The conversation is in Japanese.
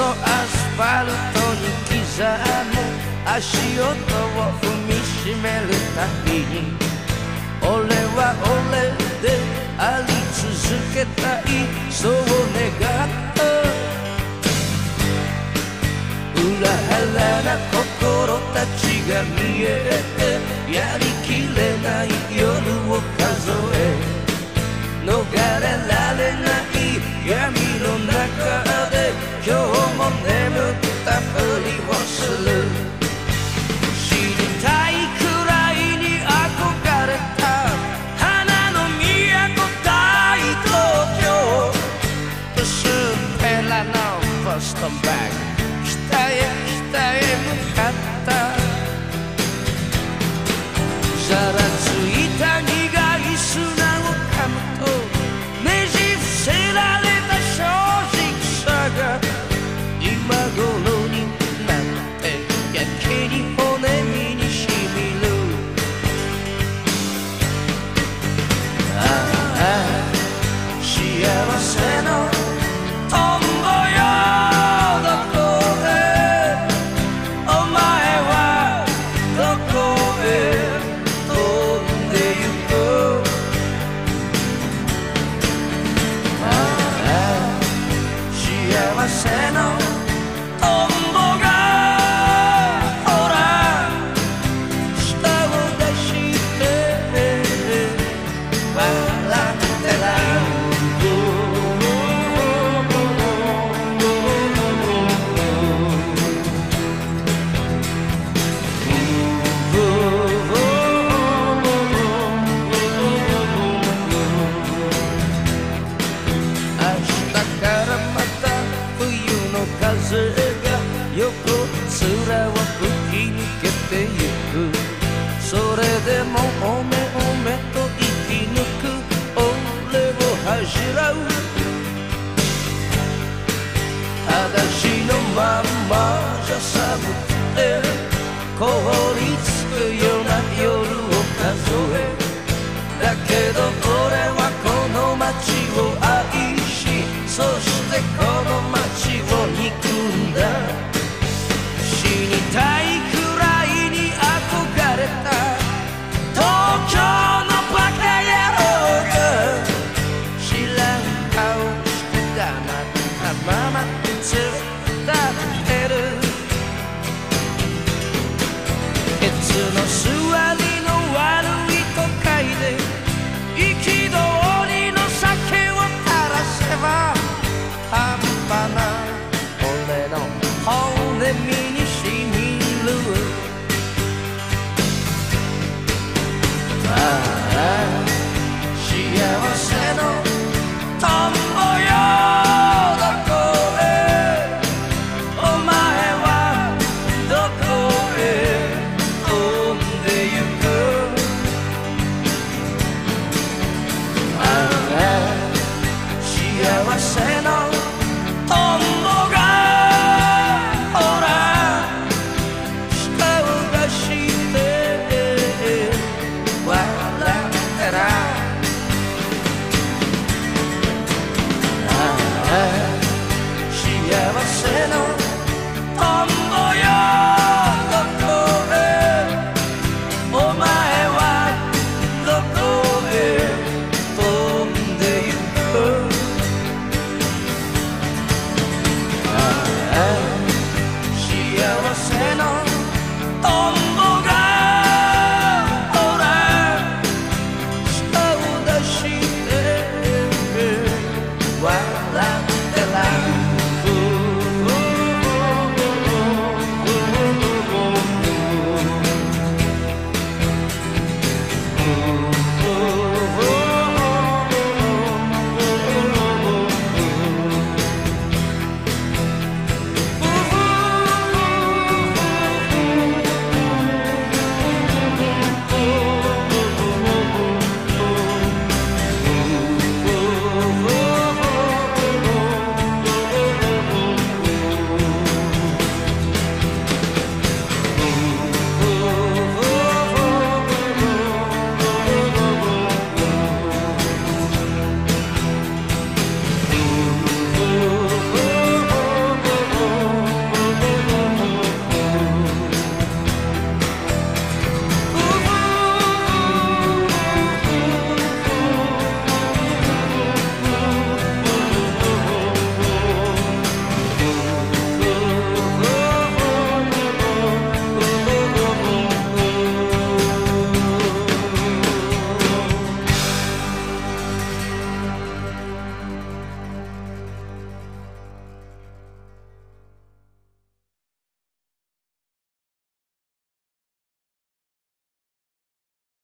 とアスファルトに刻む足音を踏みしめるたびに俺は俺であり続けたいそう願った裏腹な心たちが見えてやりきれない夜を数え眠ったふりをする知りたいくらいに憧れた花の都大東京薄っぺらのファストバッグ北へ北へ寒くて凍りつくような夜を数えだ。けど俺はこの街を愛しそしてこの街を憎んだ。死にたいくらいに憧れた東京のバカ野郎が知らん顔して黙ったままスの